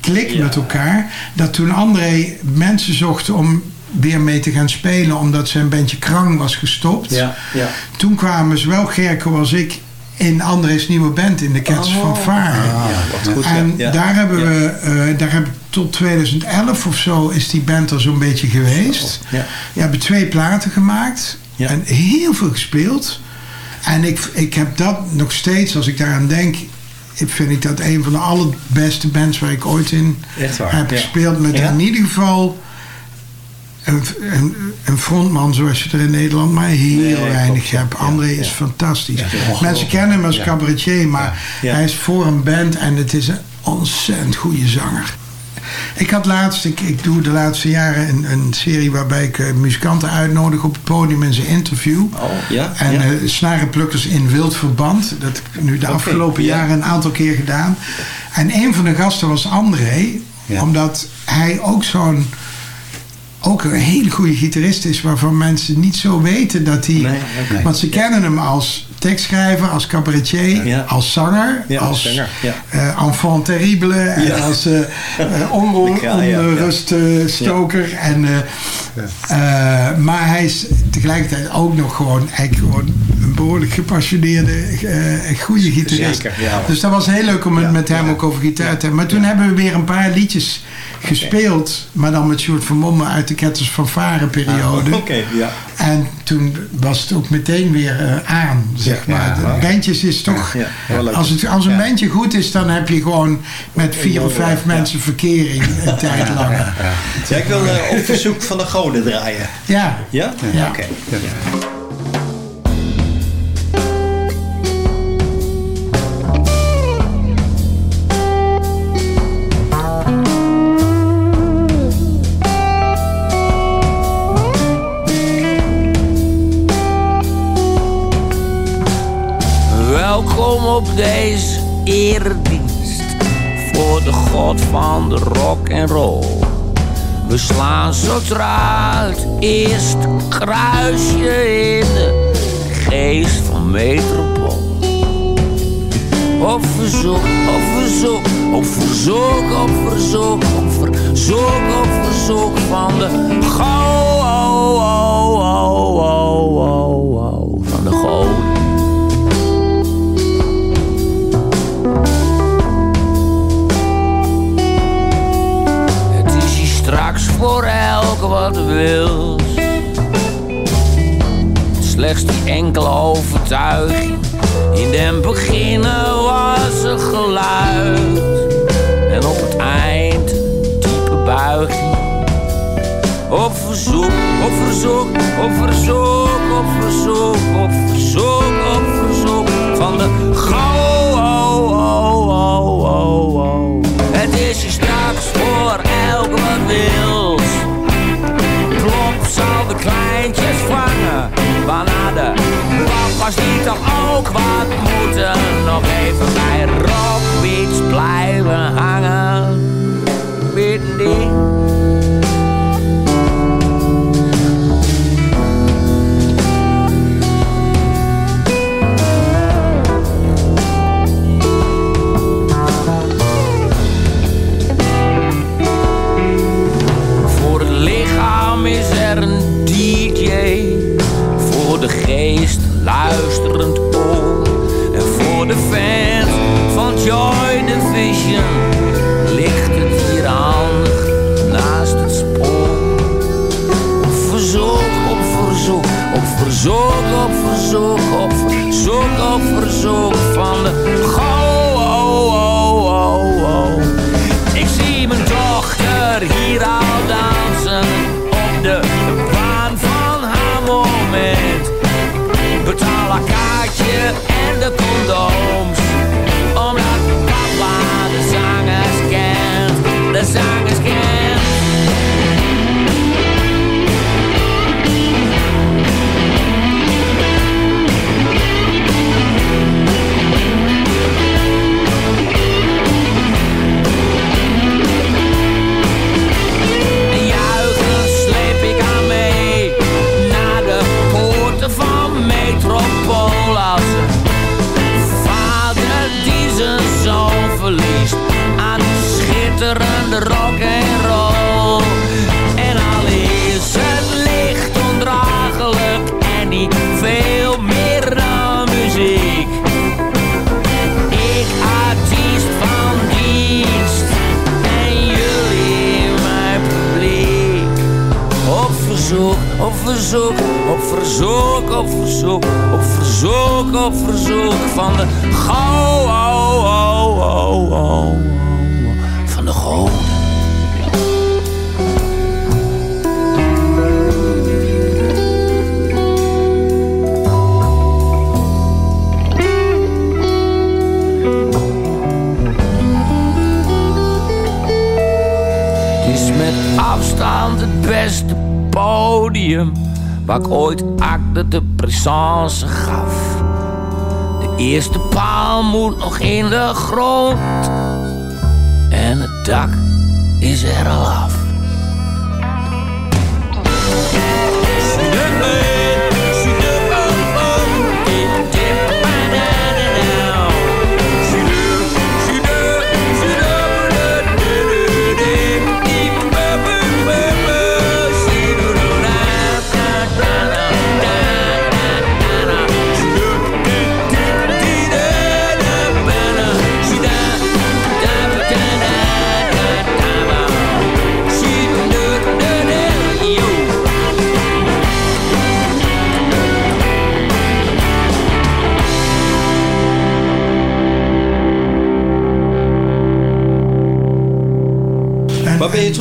klik met elkaar. Dat toen André mensen zocht om weer mee te gaan spelen. Omdat zijn bandje Krang was gestopt. Ja, ja. Toen kwamen zowel Gerco als ik in André's nieuwe band in de Cats van Varen. Ja, wat goed. En ja. daar hebben Ja. we, eh, daar hebben tot 2011 of zo is die band er zo'n beetje geweest. Ja. We hebben twee platen gemaakt en heel veel gespeeld. En ik, ik heb dat nog steeds, als ik daaraan denk, ik vind ik dat een van de allerbeste bands waar ik ooit in heb ja. gespeeld. Met Ja. in ieder geval een, een, een frontman zoals je er in Nederland maar heel Nee, weinig hebt. André is fantastisch. Ja, Mensen kennen hem als cabaretier, maar hij is voor een band en het is een ontzettend goede zanger. Ik had laatst, ik, ik doe de laatste jaren een, een serie waarbij ik eh, muzikanten uitnodig op het podium in zijn interview. Oh, ja? En ja. eh, snarenplukkers in wild verband. Dat heb ik nu de afgelopen ja. jaren een aantal keer gedaan. En een van de gasten was André. Omdat hij ook zo'n... Ook een hele goede gitarist is waarvan mensen niet zo weten dat hij... Nee. Want ze kennen hem als tekstschrijver, als cabaretier, Ja. als zanger, Ja, als zanger, ja. eh, enfant terrible en Ja. als ja, ja. onruststoker. En, eh, eh, maar hij is tegelijkertijd ook nog gewoon, eigenlijk gewoon een behoorlijk gepassioneerde, eh, goede gitarist. Zeker, ja. Dus dat was heel leuk om het met hem ook over gitaar te hebben. Maar toen hebben we weer een paar liedjes gespeeld, maar dan met Sjoerd van Mommen uit de Ketters van Varen periode. Ah, Oké, ja. En toen was het ook meteen weer eh, aan, zeg Ja, maar. ja. De bandjes is toch... Als, het, als een bandje goed is, dan heb je gewoon met vier of vijf mensen verkering een tijd lang. Ja, ik wil eh, op verzoek van de goden draaien. Ja. Ja? Ja. Oké. Op deze eredienst voor de god van de rock en roll. We slaan zo uit, eerst kruisje in de geest van metropool. Op verzoek, op verzoek, op verzoek, op verzoek, op verzoek, op verzoek van de go, slechts die enkele overtuiging. In den beginnen was een geluid. En op het eind diepe buiging. Of verzoek, of verzoek, of verzoek, op verzoek, of verzoek, op verzoek van de gauw. Het is hier straks voor elke wat. Klopt, zal de kleintjes van waar was die toch ook wat moeten? Nog even bij rock blijven hangen. Bitten geest luisterend oor. En voor de fans van Joy Division ligt het hier handig naast het spoor. Op verzoek, op verzoek, op verzoek, op verzoek, op verzoek, op verzoek en de condooms. Waar ik ooit acte de présence gaf. De eerste paal moet nog in de grond en het dak is er al af.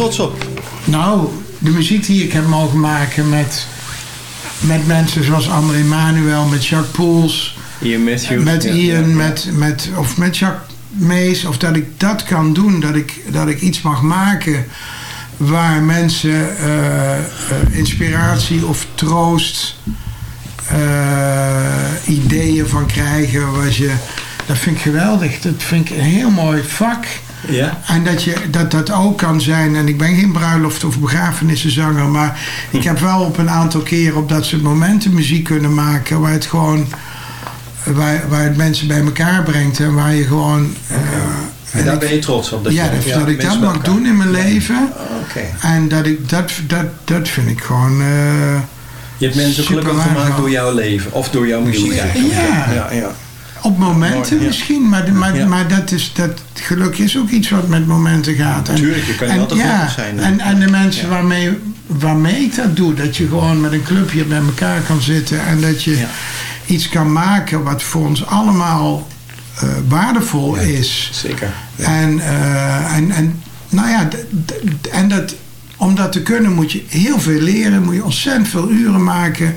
Trots op? Nou, de muziek die ik heb mogen maken met, met mensen zoals André Manuel, met Jacques Poels, Ian Matthews. met Ian, ja, ja. Met, met, of met Jacques Mees, of dat ik dat kan doen, dat ik, dat ik iets mag maken waar mensen eh, eh, inspiratie of troost, eh, ideeën van krijgen. Waar je, dat vind ik geweldig. Dat vind ik een heel mooi vak. Ja. En dat, je, dat dat ook kan zijn. En ik ben geen bruiloft- of begrafenissenzanger. Maar ik heb wel op een aantal keren op dat soort momenten muziek kunnen maken. Waar het gewoon. Waar, waar het mensen bij elkaar brengt. En waar je gewoon. eh, En daar ben je trots op? Dat ja, je, dat, dat ik dat mag doen in mijn leven. En dat ik dat, dat, dat vind ik gewoon. eh, Je hebt mensen gelukkig gemaakt door jouw leven. Of door jouw muziek ja, ja. Op momenten Mooi, misschien, maar, maar, Ja. maar dat, is, dat geluk is ook iets wat met momenten gaat. En, Tuurlijk, je kan en, altijd ja, gelukkig zijn. En, en de mensen waarmee, waarmee ik dat doe, dat je gewoon met een clubje bij elkaar kan zitten en dat je iets kan maken wat voor ons allemaal eh, waardevol is. Zeker. En, eh, en, en nou ja, en dat, om dat te kunnen moet je heel veel leren, moet je ontzettend veel uren maken.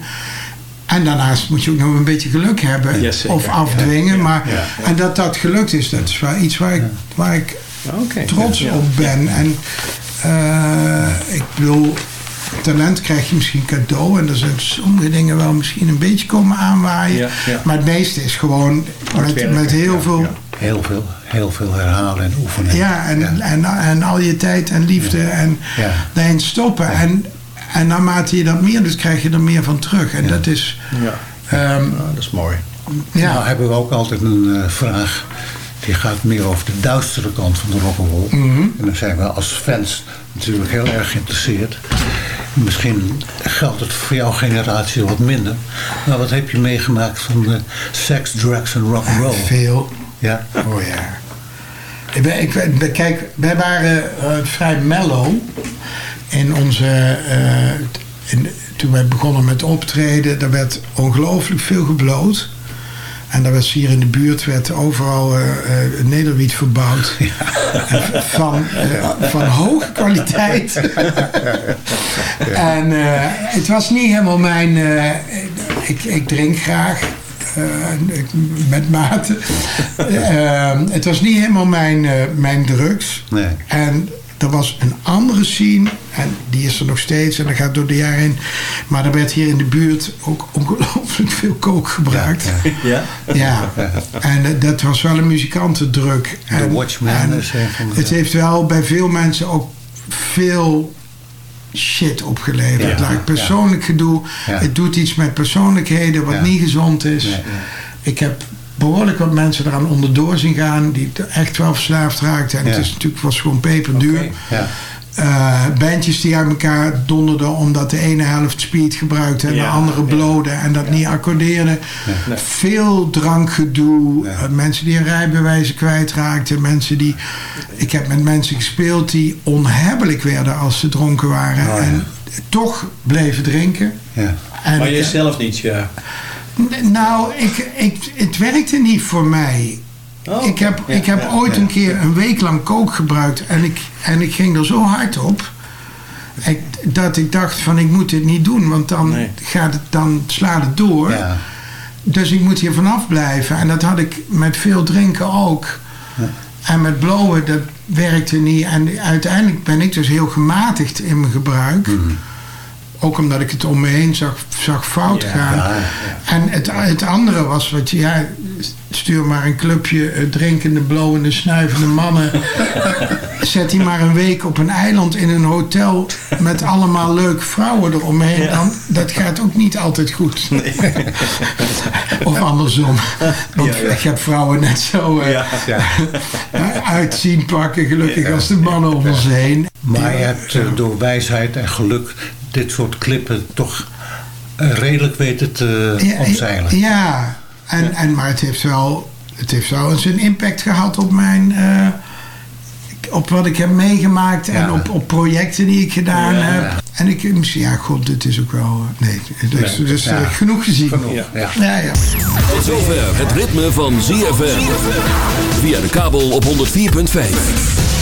En daarnaast moet je ook nog een beetje geluk hebben of afdwingen. Ja, maar, ja, ja. En dat dat gelukt is, dat is wel iets waar ik, waar ik trots Ja. op ben. En eh, ik bedoel, talent krijg je misschien cadeau. En er zijn sommige dingen wel misschien een beetje komen aanwaaien. Ja, ja. Maar het meeste is gewoon met, werken, met heel ja, veel... ja. Heel veel, heel veel herhalen en oefenen. Ja, en, En, en al je tijd en liefde en Ja. daarin stoppen. En, en naarmate je dat meer doet, krijg je er meer van terug. En dat is... Ja. ehm, dat is mooi. Ja. Nou hebben we ook altijd een eh, vraag. Die gaat meer over de duistere kant van de rock'n'roll. Mhm. En dan zijn we als fans natuurlijk heel erg geïnteresseerd. Misschien geldt het voor jouw generatie wat minder. Maar wat heb je meegemaakt van de seks, drugs en rock'n'roll? Veel. Ja. Oh ja. Ik ben, ik, ben- kijk, wij waren eh, vrij mellow in onze. eh, in, toen wij begonnen met optreden, er werd ongelooflijk veel gebloot. En daar was hier in de buurt werd overal eh eh, nederwiet verbouwd. Van, van hoge kwaliteit. En het was niet helemaal mijn. ik, ik drink graag. met mate. Het was niet helemaal mijn, mijn drugs. Nee. En er was een andere scene. En die is er nog steeds. En dat gaat door de jaren heen. Maar er werd hier in de buurt ook ongelooflijk veel kook gebruikt. Ja? Ja, en eh, dat was wel een muzikantendruk. De En- Watchman en is een van de... Het heeft wel bij veel mensen ook veel shit opgeleverd. Ja, Like persoonlijk gedoe. Ja. Het doet iets met persoonlijkheden wat Ja. niet gezond is. Nee. Ik heb behoorlijk wat mensen eraan onderdoor zien gaan die echt wel verslaafd raakten. En Ja. het is natuurlijk was gewoon peperduur. Ja. Eh, bandjes die uit elkaar donderden omdat de ene helft speed gebruikte en de andere ja. blode en dat niet accordeerde. Veel drankgedoe, eh, mensen die hun rijbewijzen kwijtraakten, mensen die. Ik heb met mensen gespeeld die onhebbelijk werden als ze dronken waren Oh, ja. en toch bleven drinken. Ja. En Maar ik- jij zelf niet, ja. Nou, ik, ik, het werkte niet voor mij. Oh, ik heb, ja, ik heb ja, ooit ja. een keer een week lang kook gebruikt en ik, en ik ging er zo hard op. Ik, dat ik dacht van ik moet dit niet doen, want dan, Nee. gaat het, dan slaat het door. Dus ik moet hier vanaf blijven. En dat had ik met veel drinken ook. En met blowen, dat werkte niet. En uiteindelijk ben ik dus heel gematigd in mijn gebruik. Ook omdat ik het om me heen zag, zag fout gaan. ja, En het, het andere was wat je, ja, stuur maar een clubje eh, drinkende, blowende, snuivende mannen. Zet die maar een week op een eiland in een hotel met allemaal leuke vrouwen eromheen. Dan, dat gaat ook niet altijd goed. of andersom. Want Ja, ja. ik heb vrouwen net zo eh, Ja. Ja. uitzien pakken, gelukkig, als de mannen om ons heen. Maar je hebt eh, door wijsheid en geluk dit soort klippen toch eh, redelijk weten te Ja, omzeilen. Ja, en, En, maar het heeft wel, het heeft wel eens een impact gehad op mijn. eh, op wat ik heb meegemaakt en Ja. op, op projecten die ik gedaan Ja, heb. En ik misschien, ja, god, dit is ook wel. eh, Nee, dus, Nee, dus ja. eh, genoeg gezien. Genoeg, Ja. ja. Ja, ja. Tot zover het ritme van ZFM. Via de kabel op 104.5.